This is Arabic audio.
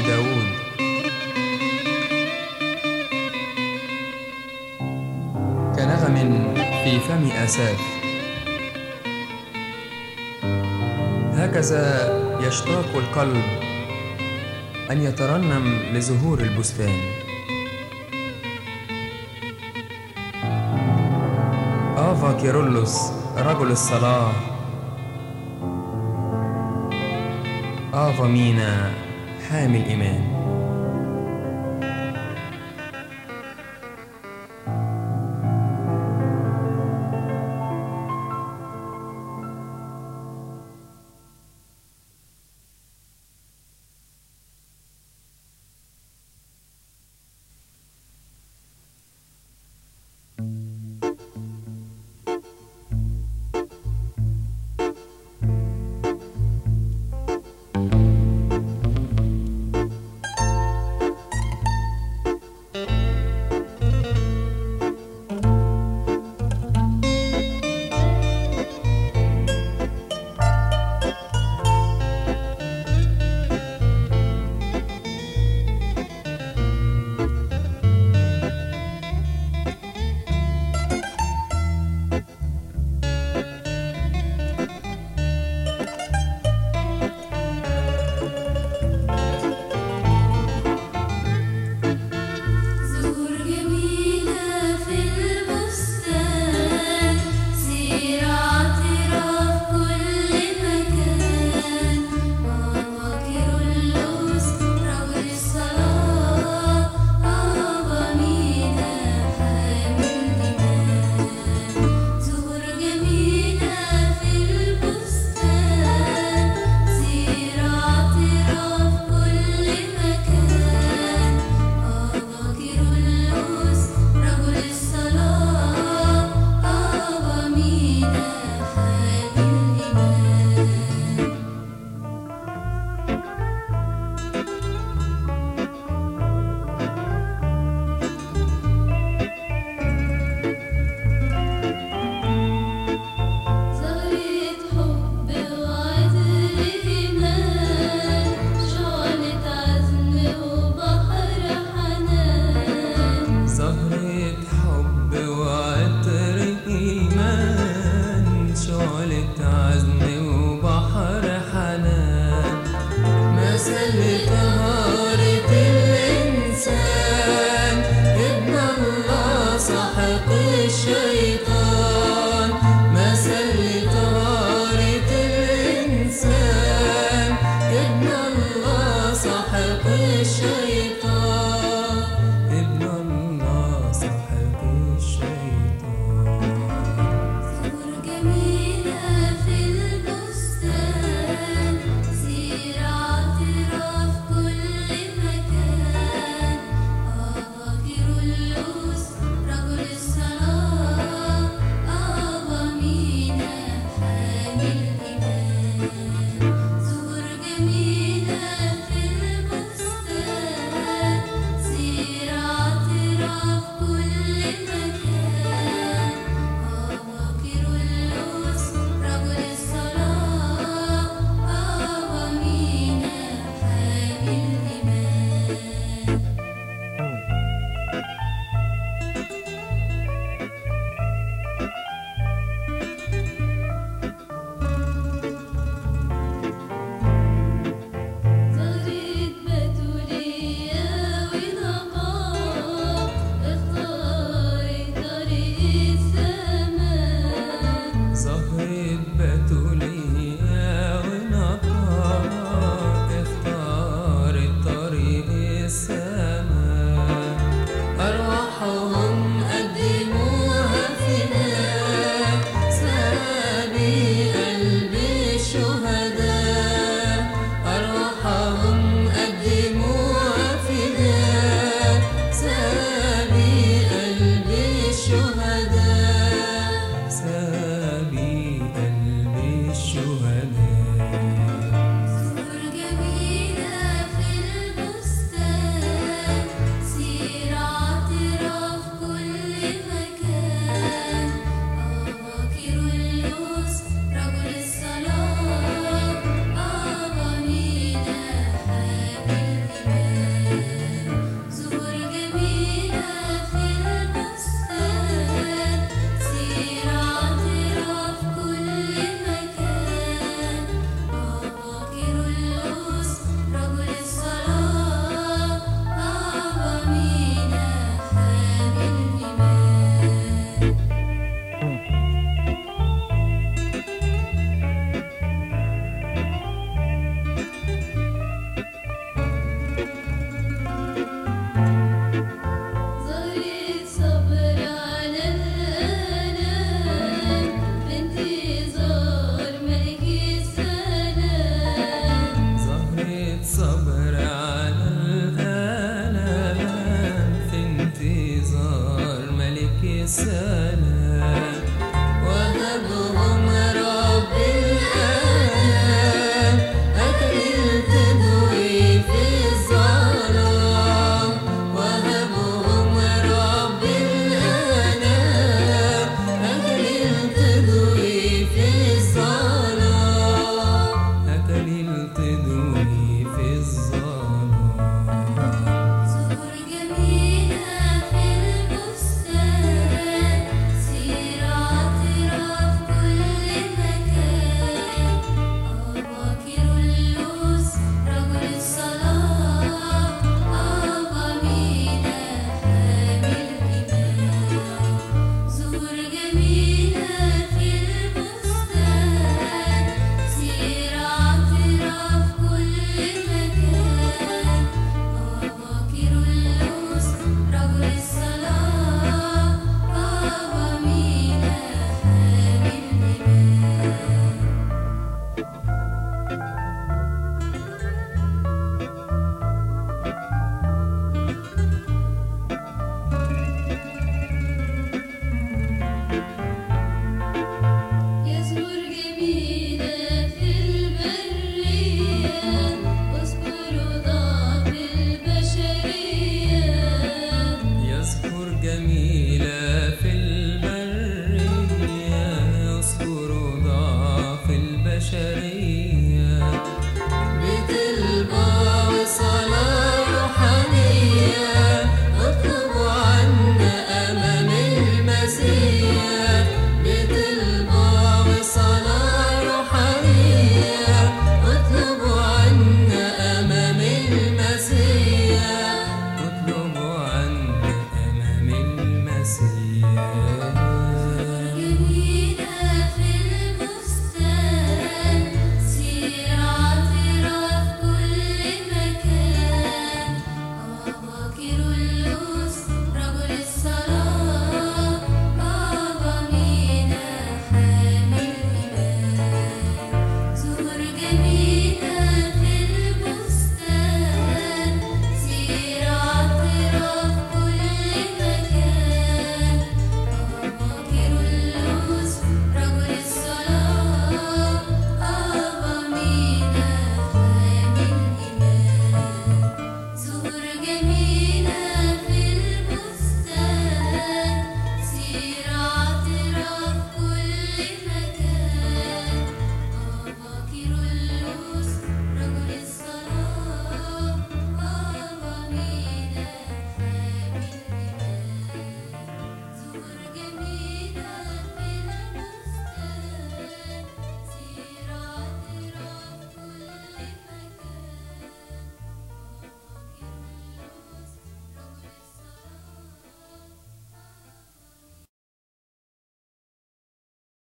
داوود كنغم في فم أساف هكذا يشتاق القلب أن يترنم لزهور البستان. آه آفا كيرلس رجل الصلاة. آه آفا مينا حامي الإيمان عزم وبحر حنان. ما زلت طهارة الإنسان ابن الله سحق الشيطان. ما زلت طهارة الإنسان ابن الله سحق الشيطان.